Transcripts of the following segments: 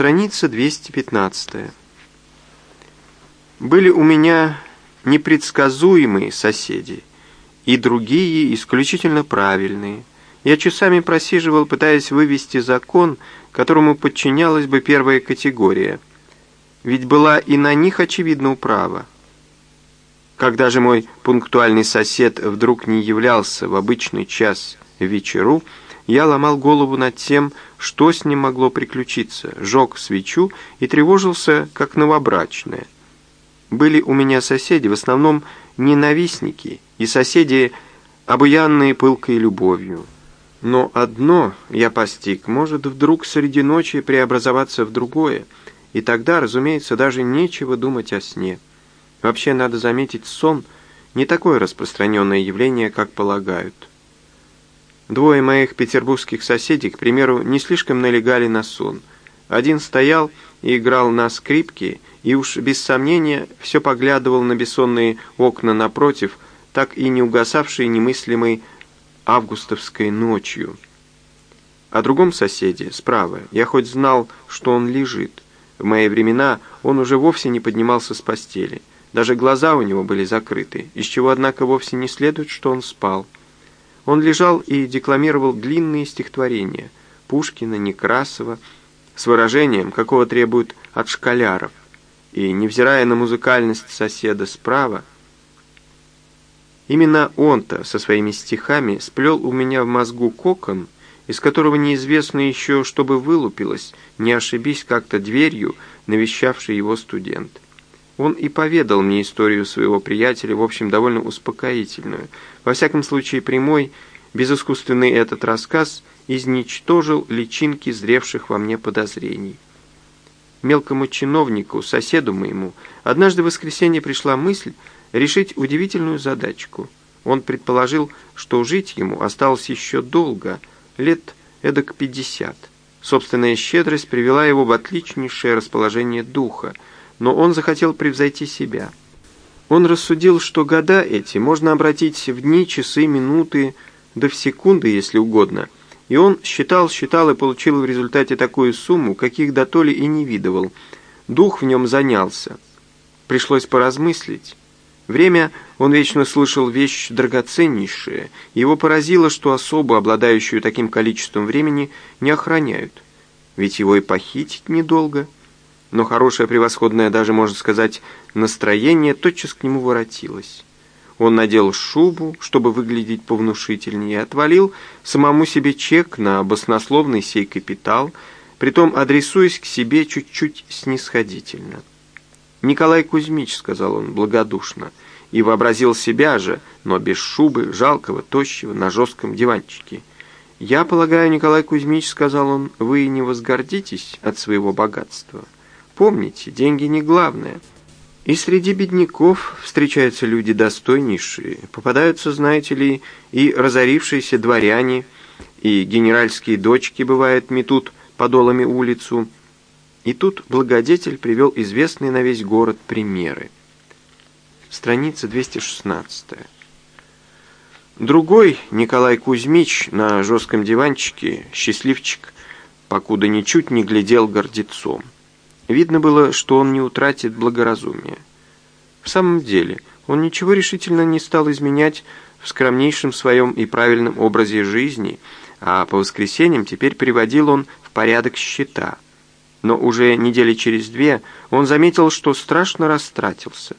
Страница 215. Были у меня непредсказуемые соседи и другие исключительно правильные. Я часами просиживал, пытаясь вывести закон, которому подчинялась бы первая категория. Ведь была и на них, очевидно, управа. Когда же мой пунктуальный сосед вдруг не являлся в обычный час вечеру, я ломал голову над тем, что с ним могло приключиться, жег свечу и тревожился, как новобрачная. Были у меня соседи, в основном ненавистники, и соседи, обуянные пылкой любовью. Но одно я постиг, может вдруг среди ночи преобразоваться в другое, и тогда, разумеется, даже нечего думать о сне. Вообще, надо заметить, сон — не такое распространенное явление, как полагают. Двое моих петербургских соседей, к примеру, не слишком налегали на сон. Один стоял и играл на скрипке, и уж без сомнения все поглядывал на бессонные окна напротив, так и не угасавшие немыслимой августовской ночью. О другом соседе, справа, я хоть знал, что он лежит. В мои времена он уже вовсе не поднимался с постели. Даже глаза у него были закрыты, из чего, однако, вовсе не следует, что он спал. Он лежал и декламировал длинные стихотворения Пушкина, Некрасова, с выражением, какого требуют от школяров. И, невзирая на музыкальность соседа справа, Именно он-то со своими стихами сплел у меня в мозгу кокон, из которого неизвестно еще, чтобы вылупилось, не ошибись как-то дверью, навещавший его студент. Он и поведал мне историю своего приятеля, в общем, довольно успокоительную. Во всяком случае, прямой, безыскусственный этот рассказ изничтожил личинки зревших во мне подозрений. Мелкому чиновнику, соседу моему, однажды в воскресенье пришла мысль, решить удивительную задачку. Он предположил, что жить ему осталось еще долго, лет эдак пятьдесят. Собственная щедрость привела его в отличнейшее расположение духа, но он захотел превзойти себя. Он рассудил, что года эти можно обратить в дни, часы, минуты, да в секунды, если угодно. И он считал, считал и получил в результате такую сумму, каких до то ли и не видывал. Дух в нем занялся. Пришлось поразмыслить. Время он вечно слышал вещь драгоценнейшая, его поразило, что особо, обладающую таким количеством времени, не охраняют. Ведь его и похитить недолго. Но хорошее, превосходное, даже, можно сказать, настроение тотчас к нему воротилось. Он надел шубу, чтобы выглядеть повнушительнее, отвалил самому себе чек на баснословный сей капитал, притом адресуясь к себе чуть-чуть снисходительно. «Николай Кузьмич», — сказал он благодушно, и вообразил себя же, но без шубы, жалкого, тощего, на жестком диванчике. «Я полагаю, Николай Кузьмич, — сказал он, — вы не возгордитесь от своего богатства. Помните, деньги не главное. И среди бедняков встречаются люди достойнейшие, попадаются, знаете ли, и разорившиеся дворяне, и генеральские дочки, бывает, метут подолами улицу, — и тут благодетель привел известные на весь город примеры. Страница 216. Другой, Николай Кузьмич, на жестком диванчике, счастливчик, покуда ничуть не глядел гордецом. Видно было, что он не утратит благоразумия. В самом деле, он ничего решительно не стал изменять в скромнейшем своем и правильном образе жизни, а по воскресеньям теперь приводил он в порядок счета – но уже недели через две он заметил, что страшно растратился.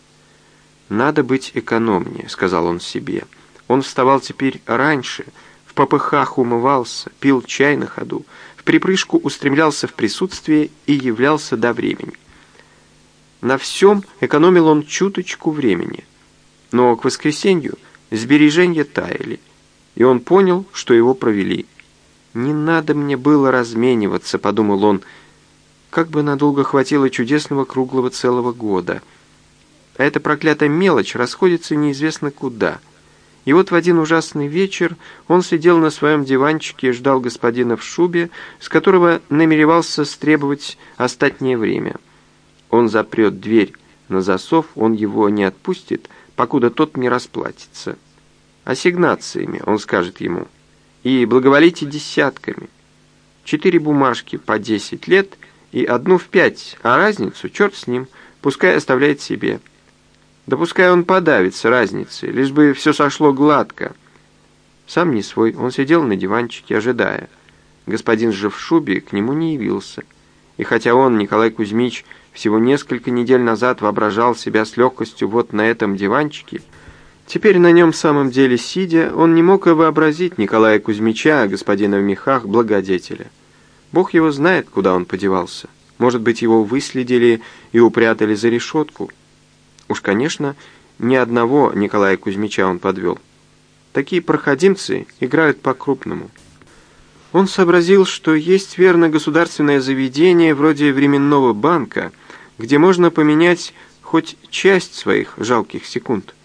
«Надо быть экономнее», — сказал он себе. Он вставал теперь раньше, в попыхах умывался, пил чай на ходу, в припрыжку устремлялся в присутствие и являлся до времени. На всем экономил он чуточку времени. Но к воскресенью сбережения таяли, и он понял, что его провели. «Не надо мне было размениваться», — подумал он, — как бы надолго хватило чудесного круглого целого года. А эта проклятая мелочь расходится неизвестно куда. И вот в один ужасный вечер он сидел на своем диванчике и ждал господина в шубе, с которого намеревался стребовать остатнее время. Он запрет дверь на засов, он его не отпустит, покуда тот не расплатится. Ассигнациями, он скажет ему, и благоволите десятками. Четыре бумажки по десять лет — И одну в пять, а разницу, черт с ним, пускай оставляет себе. Да пускай он подавится разницей, лишь бы все сошло гладко. Сам не свой, он сидел на диванчике, ожидая. Господин же в шубе к нему не явился. И хотя он, Николай Кузьмич, всего несколько недель назад воображал себя с легкостью вот на этом диванчике, теперь на нем самом деле сидя, он не мог и вообразить Николая Кузьмича, господина в мехах, благодетеля. Бог его знает, куда он подевался. Может быть, его выследили и упрятали за решетку. Уж, конечно, ни одного Николая Кузьмича он подвел. Такие проходимцы играют по-крупному. Он сообразил, что есть верно государственное заведение вроде временного банка, где можно поменять хоть часть своих жалких секунд.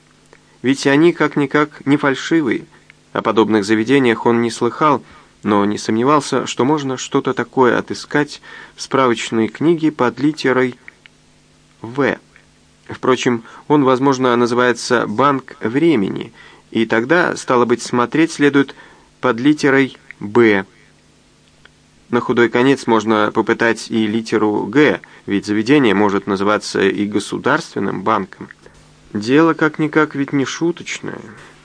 Ведь они как-никак не фальшивые. О подобных заведениях он не слыхал, но не сомневался, что можно что-то такое отыскать в справочной книге под литерой «В». Впрочем, он, возможно, называется «Банк времени», и тогда, стало быть, смотреть следует под литерой «Б». На худой конец можно попытать и литеру «Г», ведь заведение может называться и государственным банком. Дело как-никак ведь не шуточное.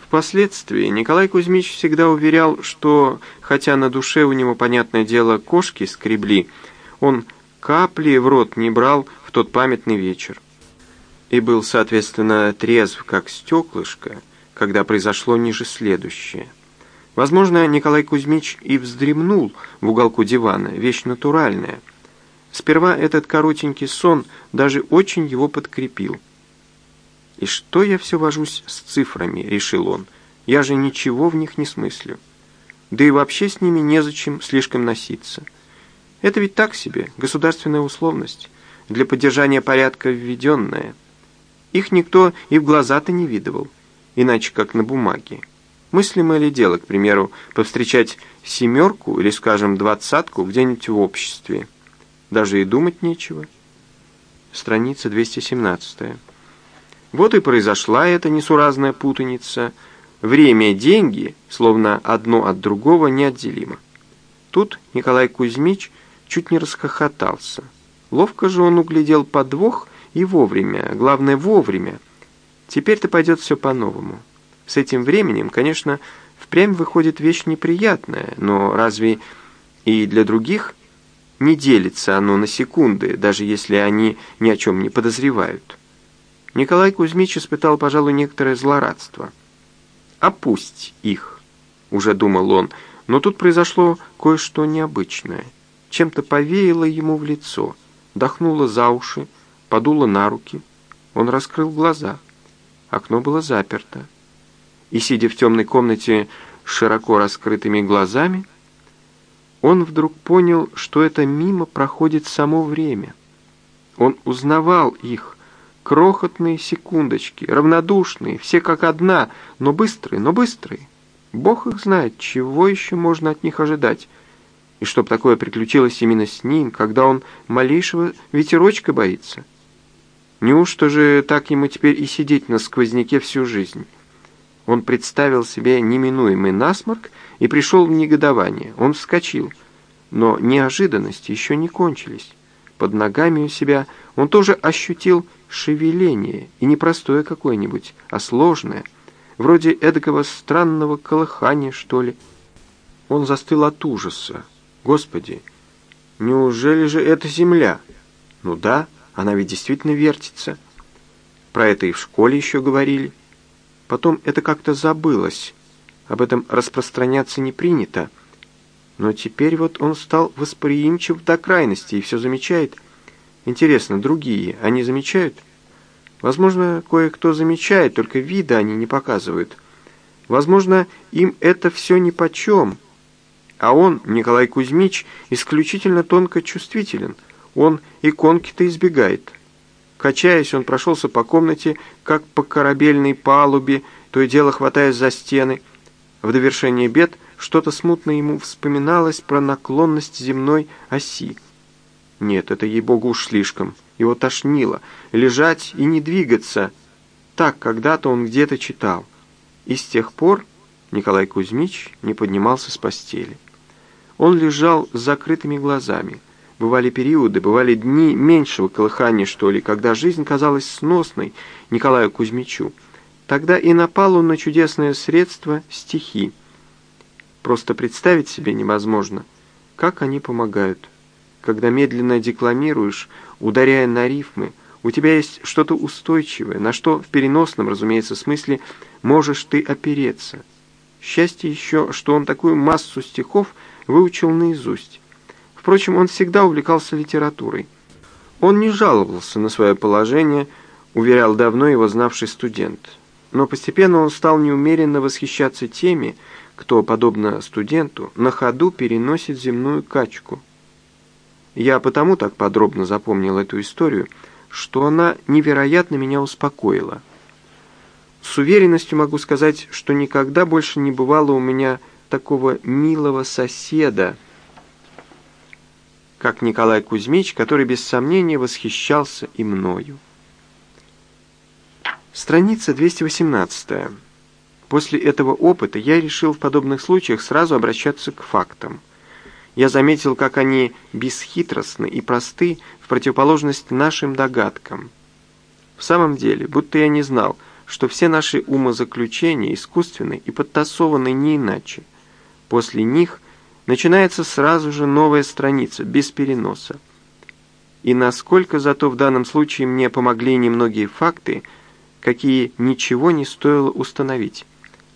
Впоследствии Николай Кузьмич всегда уверял, что, хотя на душе у него, понятное дело, кошки скребли, он капли в рот не брал в тот памятный вечер. И был, соответственно, трезв, как стеклышко, когда произошло ниже следующее – Возможно, Николай Кузьмич и вздремнул в уголку дивана, вещь натуральная. Сперва этот коротенький сон даже очень его подкрепил. «И что я все вожусь с цифрами?» — решил он. «Я же ничего в них не смыслю. Да и вообще с ними незачем слишком носиться. Это ведь так себе, государственная условность, для поддержания порядка введенная. Их никто и в глаза-то не видывал, иначе как на бумаге. Мыслимое ли дело, к примеру, повстречать семерку или, скажем, двадцатку где-нибудь в обществе? Даже и думать нечего. Страница 217. Вот и произошла эта несуразная путаница. Время и деньги, словно одно от другого, неотделимо. Тут Николай Кузьмич чуть не расхохотался. Ловко же он углядел подвох и вовремя, главное вовремя. Теперь-то пойдет все по-новому. С этим временем, конечно, впрямь выходит вещь неприятная, но разве и для других не делится оно на секунды, даже если они ни о чем не подозревают? Николай Кузьмич испытал, пожалуй, некоторое злорадство. «Опусть их», — уже думал он, но тут произошло кое-что необычное. Чем-то повеяло ему в лицо, дохнуло за уши, подуло на руки. Он раскрыл глаза. Окно было заперто и, сидя в темной комнате с широко раскрытыми глазами, он вдруг понял, что это мимо проходит само время. Он узнавал их, крохотные секундочки, равнодушные, все как одна, но быстрые, но быстрые. Бог их знает, чего еще можно от них ожидать. И чтоб такое приключилось именно с ним, когда он малейшего ветерочка боится. Неужто же так ему теперь и сидеть на сквозняке всю жизнь? Он представил себе неминуемый насморк и пришел в негодование. Он вскочил, но неожиданности еще не кончились. Под ногами у себя он тоже ощутил шевеление, и не простое какое-нибудь, а сложное, вроде эдакого странного колыхания, что ли. Он застыл от ужаса. Господи, неужели же это земля? Ну да, она ведь действительно вертится. Про это и в школе еще говорили. Потом это как-то забылось. Об этом распространяться не принято. Но теперь вот он стал восприимчив до крайности и все замечает. Интересно, другие, они замечают? Возможно, кое-кто замечает, только вида они не показывают. Возможно, им это все нипочем. А он, Николай Кузьмич, исключительно тонко чувствителен. Он иконки-то избегает. Качаясь, он прошелся по комнате, как по корабельной палубе, то и дело хватаясь за стены. В довершение бед что-то смутно ему вспоминалось про наклонность земной оси. Нет, это ей-богу уж слишком. Его тошнило. Лежать и не двигаться. Так когда-то он где-то читал. И с тех пор Николай Кузьмич не поднимался с постели. Он лежал с закрытыми глазами. Бывали периоды, бывали дни меньшего колыхания, что ли, когда жизнь казалась сносной Николаю Кузьмичу. Тогда и напал он на чудесное средство стихи. Просто представить себе невозможно, как они помогают. Когда медленно декламируешь, ударяя на рифмы, у тебя есть что-то устойчивое, на что в переносном, разумеется, смысле можешь ты опереться. Счастье еще, что он такую массу стихов выучил наизусть. Впрочем, он всегда увлекался литературой. Он не жаловался на свое положение, уверял давно его знавший студент. Но постепенно он стал неумеренно восхищаться теми, кто, подобно студенту, на ходу переносит земную качку. Я потому так подробно запомнил эту историю, что она невероятно меня успокоила. С уверенностью могу сказать, что никогда больше не бывало у меня такого милого соседа, как Николай Кузьмич, который без сомнения восхищался и мною. Страница 218. После этого опыта я решил в подобных случаях сразу обращаться к фактам. Я заметил, как они бесхитростны и просты в противоположность нашим догадкам. В самом деле, будто я не знал, что все наши умозаключения искусственны и подтасованы не иначе. После них начинается сразу же новая страница, без переноса. И насколько зато в данном случае мне помогли немногие факты, какие ничего не стоило установить.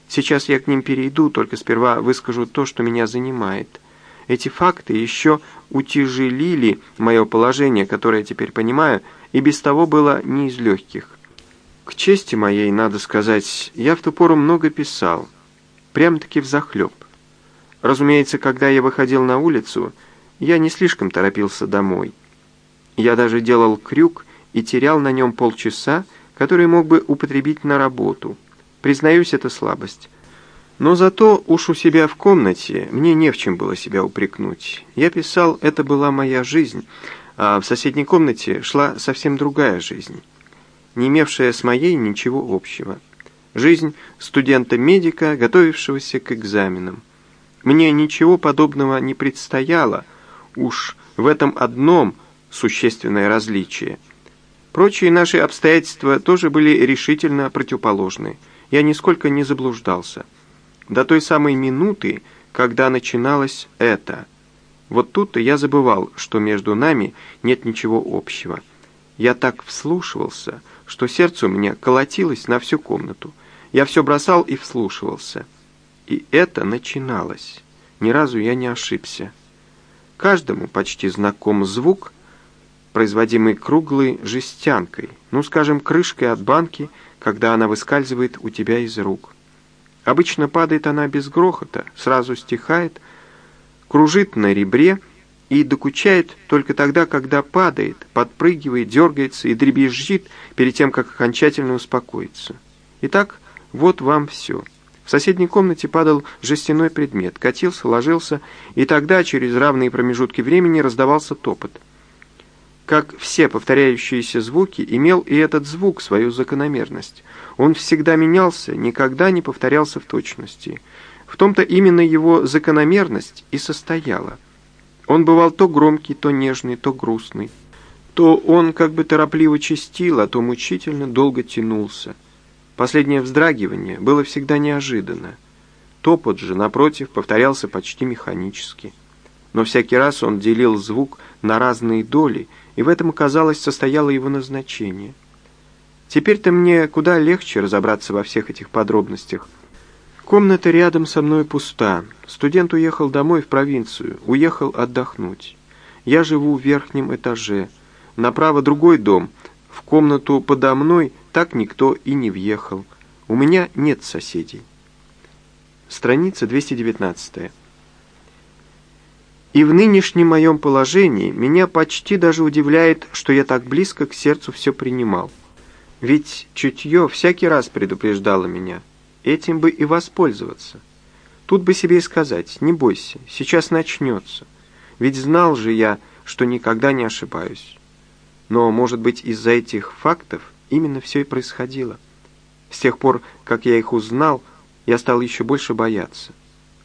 Сейчас я к ним перейду, только сперва выскажу то, что меня занимает. Эти факты еще утяжелили мое положение, которое я теперь понимаю, и без того было не из легких. К чести моей, надо сказать, я в ту пору много писал, прям-таки взахлеб. Разумеется, когда я выходил на улицу, я не слишком торопился домой. Я даже делал крюк и терял на нем полчаса, который мог бы употребить на работу. Признаюсь, это слабость. Но зато уж у себя в комнате мне не в чем было себя упрекнуть. Я писал, это была моя жизнь, а в соседней комнате шла совсем другая жизнь, не имевшая с моей ничего общего. Жизнь студента-медика, готовившегося к экзаменам. Мне ничего подобного не предстояло, уж в этом одном существенное различие. Прочие наши обстоятельства тоже были решительно противоположны. Я нисколько не заблуждался до той самой минуты, когда начиналось это. Вот тут-то я забывал, что между нами нет ничего общего. Я так вслушивался, что сердце у меня колотилось на всю комнату. Я все бросал и вслушивался. И это начиналось. Ни разу я не ошибся. Каждому почти знаком звук, производимый круглой жестянкой, ну, скажем, крышкой от банки, когда она выскальзывает у тебя из рук. Обычно падает она без грохота, сразу стихает, кружит на ребре и докучает только тогда, когда падает, подпрыгивает, дергается и дребезжит перед тем, как окончательно успокоится. Итак, вот вам все. В соседней комнате падал жестяной предмет, катился, ложился, и тогда через равные промежутки времени раздавался топот. Как все повторяющиеся звуки, имел и этот звук свою закономерность. Он всегда менялся, никогда не повторялся в точности. В том-то именно его закономерность и состояла. Он бывал то громкий, то нежный, то грустный. То он как бы торопливо чистил, а то мучительно долго тянулся. Последнее вздрагивание было всегда неожиданно. Топот же, напротив, повторялся почти механически. Но всякий раз он делил звук на разные доли – и в этом, казалось, состояло его назначение. Теперь-то мне куда легче разобраться во всех этих подробностях. Комната рядом со мной пуста. Студент уехал домой в провинцию, уехал отдохнуть. Я живу в верхнем этаже. Направо другой дом. В комнату подо мной так никто и не въехал. У меня нет соседей. Страница 219. И в нынешнем моем положении меня почти даже удивляет, что я так близко к сердцу все принимал. Ведь чутье всякий раз предупреждало меня. Этим бы и воспользоваться. Тут бы себе и сказать, не бойся, сейчас начнется. Ведь знал же я, что никогда не ошибаюсь. Но, может быть, из-за этих фактов именно все и происходило. С тех пор, как я их узнал, я стал еще больше бояться.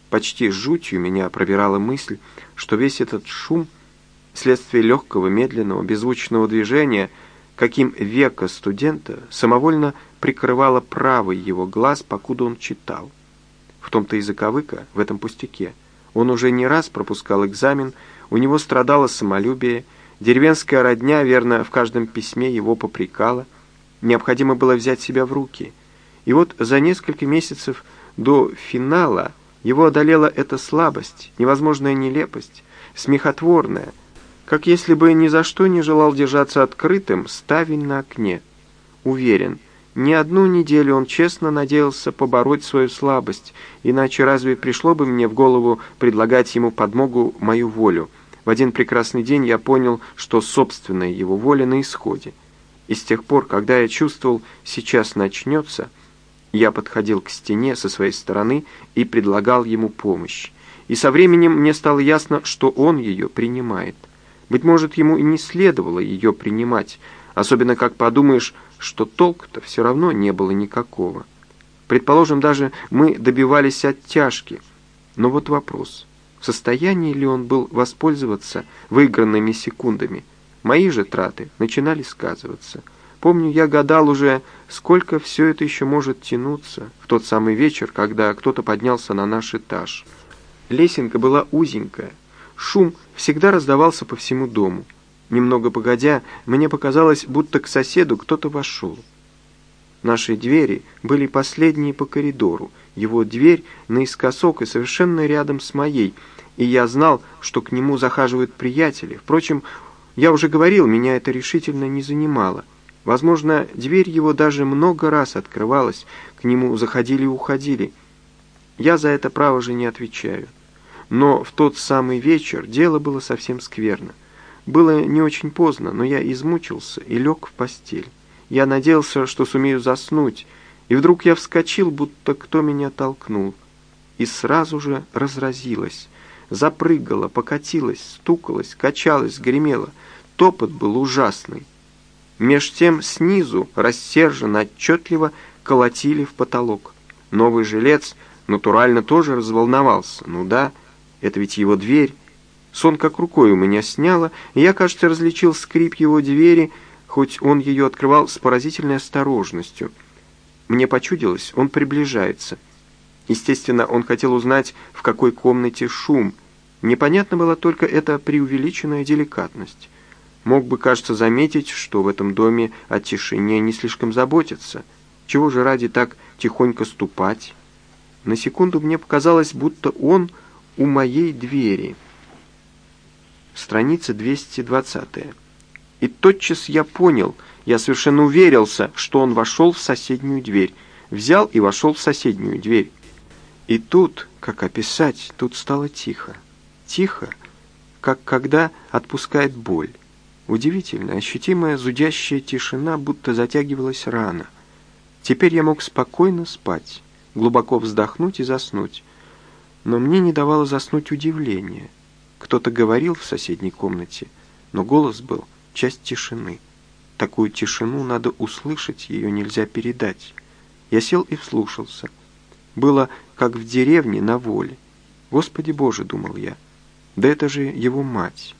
Почти жутью меня пробирала мысль, что весь этот шум вследствие легкого, медленного, беззвучного движения, каким века студента самовольно прикрывала правый его глаз, покуда он читал. В том-то и заковыка, в этом пустяке. Он уже не раз пропускал экзамен, у него страдало самолюбие, деревенская родня, верно, в каждом письме его попрекала. Необходимо было взять себя в руки. И вот за несколько месяцев до финала его одолела эта слабость, невозможная нелепость, смехотворная, как если бы ни за что не желал держаться открытым ставень на окне. Уверен, не одну неделю он честно надеялся побороть свою слабость, иначе разве пришло бы мне в голову предлагать ему подмогу мою волю? В один прекрасный день я понял, что собственная его воля на исходе. И с тех пор, когда я чувствовал «сейчас начнется», я подходил к стене со своей стороны и предлагал ему помощь. И со временем мне стало ясно, что он ее принимает. Быть может, ему и не следовало ее принимать, особенно как подумаешь, что толку-то все равно не было никакого. Предположим, даже мы добивались оттяжки. Но вот вопрос, в состоянии ли он был воспользоваться выигранными секундами? Мои же траты начинали сказываться – Помню, я гадал уже, сколько все это еще может тянуться, в тот самый вечер, когда кто-то поднялся на наш этаж. Лесенка была узенькая. Шум всегда раздавался по всему дому. Немного погодя, мне показалось, будто к соседу кто-то вошел. Наши двери были последние по коридору, его дверь наискосок и совершенно рядом с моей, и я знал, что к нему захаживают приятели. Впрочем, я уже говорил, меня это решительно не занимало. Возможно, дверь его даже много раз открывалась, к нему заходили и уходили. Я за это право же не отвечаю. Но в тот самый вечер дело было совсем скверно. Было не очень поздно, но я измучился и лег в постель. Я надеялся, что сумею заснуть, и вдруг я вскочил, будто кто меня толкнул. И сразу же разразилась, запрыгала, покатилась, стукалась, качалась, гремела. Топот был ужасный. Меж тем снизу рассерженно отчетливо колотили в потолок. Новый жилец натурально тоже разволновался. Ну да, это ведь его дверь. Сон как рукой у меня сняло, и я, кажется, различил скрип его двери, хоть он ее открывал с поразительной осторожностью. Мне почудилось, он приближается. Естественно, он хотел узнать, в какой комнате шум. Непонятно была только эта преувеличенная деликатность мог бы, кажется, заметить, что в этом доме о тишине не слишком заботятся. Чего же ради так тихонько ступать? На секунду мне показалось, будто он у моей двери. Страница 220. И тотчас я понял, я совершенно уверился, что он вошел в соседнюю дверь. Взял и вошел в соседнюю дверь. И тут, как описать, тут стало тихо. Тихо, как когда отпускает боль. Удивительно, ощутимая зудящая тишина будто затягивалась рано. Теперь я мог спокойно спать, глубоко вздохнуть и заснуть. Но мне не давало заснуть удивление. Кто-то говорил в соседней комнате, но голос был часть тишины. Такую тишину надо услышать, ее нельзя передать. Я сел и вслушался. Было, как в деревне на воле. «Господи Боже!» — думал я. «Да это же его мать!»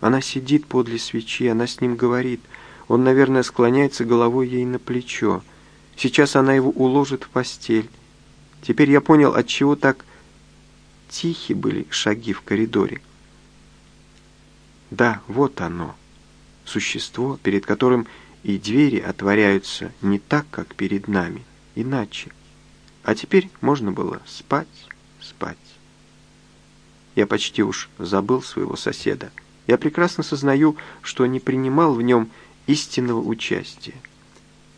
Она сидит подле свечи, она с ним говорит. Он, наверное, склоняется головой ей на плечо. Сейчас она его уложит в постель. Теперь я понял, от чего так тихи были шаги в коридоре. Да, вот оно. Существо, перед которым и двери отворяются не так, как перед нами, иначе. А теперь можно было спать, спать. Я почти уж забыл своего соседа. Я прекрасно сознаю, что не принимал в нем истинного участия.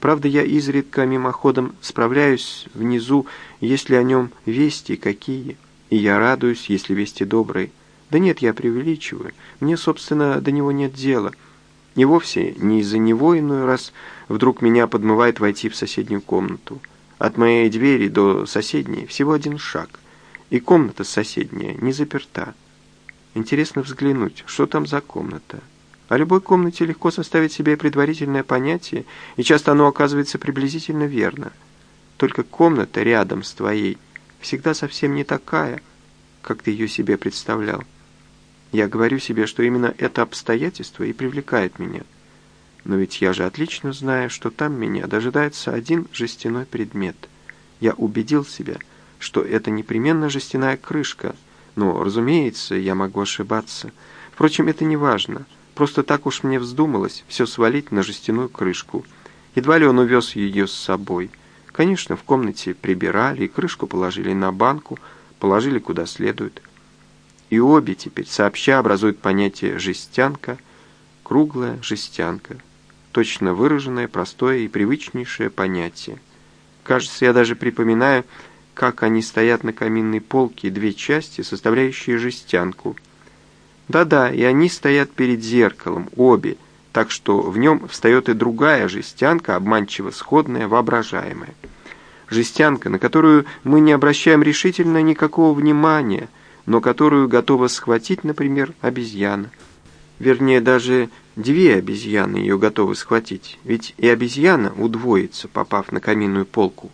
Правда, я изредка мимоходом справляюсь внизу, если о нем вести какие, и я радуюсь, если вести добрые. Да нет, я преувеличиваю. Мне, собственно, до него нет дела. И вовсе не из-за него иной раз вдруг меня подмывает войти в соседнюю комнату. От моей двери до соседней всего один шаг, и комната соседняя не заперта. Интересно взглянуть, что там за комната. О любой комнате легко составить себе предварительное понятие, и часто оно оказывается приблизительно верно. Только комната рядом с твоей всегда совсем не такая, как ты ее себе представлял. Я говорю себе, что именно это обстоятельство и привлекает меня. Но ведь я же отлично знаю, что там меня дожидается один жестяной предмет. Я убедил себя, что это непременно жестяная крышка, но, разумеется, я могу ошибаться. Впрочем, это не важно. Просто так уж мне вздумалось все свалить на жестяную крышку. Едва ли он увез ее с собой. Конечно, в комнате прибирали и крышку положили на банку, положили куда следует. И обе теперь сообща образуют понятие «жестянка», «круглая жестянка». Точно выраженное, простое и привычнейшее понятие. Кажется, я даже припоминаю, как они стоят на каминной полке, две части, составляющие жестянку. Да-да, и они стоят перед зеркалом, обе, так что в нем встает и другая жестянка, обманчиво сходная, воображаемая. Жестянка, на которую мы не обращаем решительно никакого внимания, но которую готова схватить, например, обезьяна. Вернее, даже две обезьяны ее готовы схватить, ведь и обезьяна удвоится, попав на каминную полку.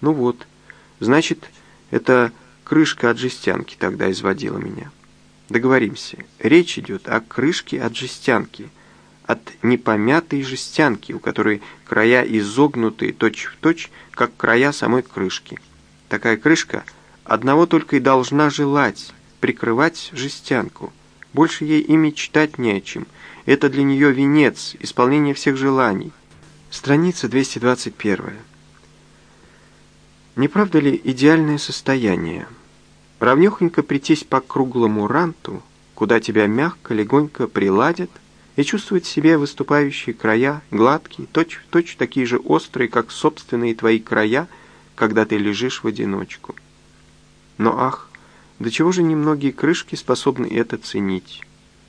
Ну вот, значит, это крышка от жестянки тогда изводила меня. Договоримся, речь идет о крышке от жестянки – от непомятой жестянки, у которой края изогнуты точь-в-точь, точь, как края самой крышки. Такая крышка одного только и должна желать, прикрывать жестянку. Больше ей и мечтать не о чем. Это для нее венец, исполнение всех желаний. Страница 221. Не правда ли идеальное состояние? Равнехонько прийтись по круглому ранту, куда тебя мягко, легонько приладят, и чувствовать в себе выступающие края, гладкие, точь-в-точь такие же острые, как собственные твои края, когда ты лежишь в одиночку. Но ах, до чего же немногие крышки способны это ценить?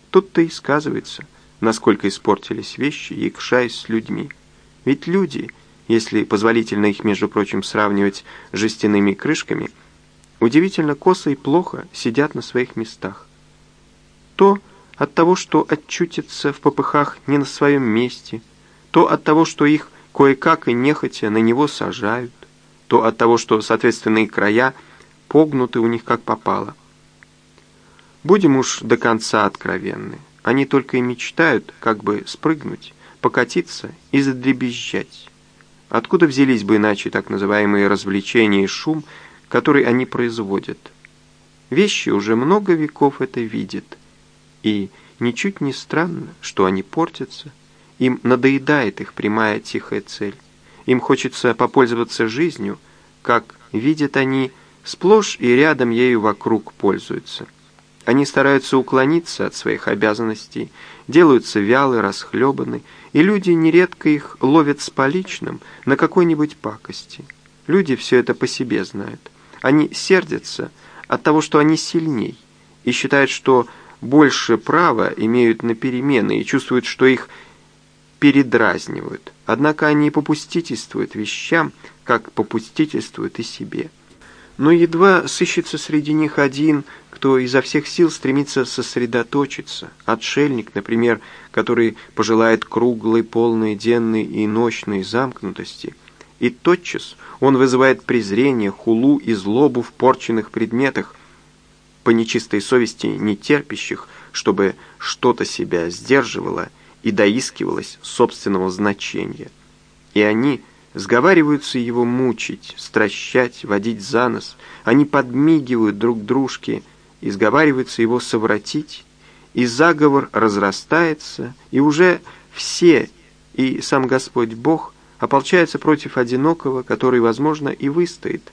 Тут-то и сказывается, насколько испортились вещи, якшаясь с людьми. Ведь люди, если позволительно их, между прочим, сравнивать с жестяными крышками, удивительно косо и плохо сидят на своих местах. То, от того, что отчутятся в попыхах не на своем месте, то от того, что их кое-как и нехотя на него сажают, то от того, что соответственные края погнуты у них как попало. Будем уж до конца откровенны. Они только и мечтают, как бы спрыгнуть, покатиться и задребезжать. Откуда взялись бы иначе так называемые развлечения и шум, который они производят? Вещи уже много веков это видят – и ничуть не странно, что они портятся. Им надоедает их прямая тихая цель. Им хочется попользоваться жизнью, как видят они, сплошь и рядом ею вокруг пользуются. Они стараются уклониться от своих обязанностей, делаются вялы, расхлебаны, и люди нередко их ловят с поличным на какой-нибудь пакости. Люди все это по себе знают. Они сердятся от того, что они сильней, и считают, что больше права имеют на перемены и чувствуют, что их передразнивают. Однако они попустительствуют вещам, как попустительствуют и себе. Но едва сыщется среди них один, кто изо всех сил стремится сосредоточиться. Отшельник, например, который пожелает круглой, полной, денной и ночной замкнутости. И тотчас он вызывает презрение, хулу и злобу в порченных предметах, по нечистой совести не терпящих, чтобы что-то себя сдерживало и доискивалось собственного значения. И они сговариваются его мучить, стращать, водить за нос, они подмигивают друг дружке и сговариваются его совратить, и заговор разрастается, и уже все, и сам Господь Бог, ополчаются против одинокого, который, возможно, и выстоит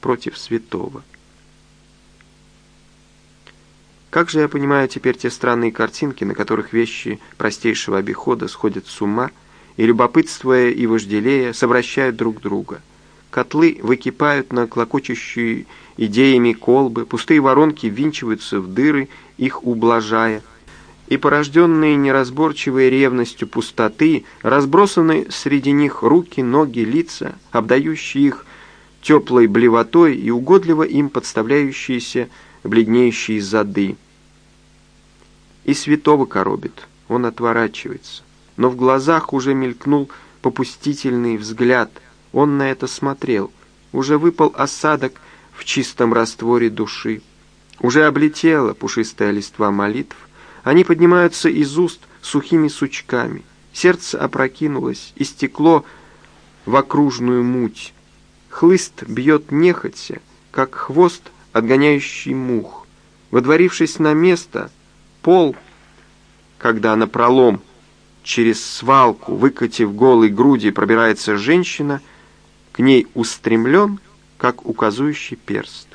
против святого. Как же я понимаю теперь те странные картинки, на которых вещи простейшего обихода сходят с ума и, любопытствуя и вожделея, совращают друг друга. Котлы выкипают на клокочущие идеями колбы, пустые воронки винчиваются в дыры, их ублажая, и порожденные неразборчивой ревностью пустоты разбросаны среди них руки, ноги, лица, обдающие их теплой блевотой и угодливо им подставляющиеся бледнеющие зады. И святого коробит, он отворачивается. Но в глазах уже мелькнул попустительный взгляд. Он на это смотрел. Уже выпал осадок в чистом растворе души. Уже облетела пушистая листва молитв, они поднимаются из уст сухими сучками. Сердце опрокинулось и стекло в окружную муть. Хлыст бьет нехотя, как хвост, отгоняющий мух. Водворившись на место, пол, когда на пролом через свалку, выкатив голой груди, пробирается женщина, к ней устремлен, как указующий перст.